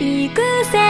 行くぜ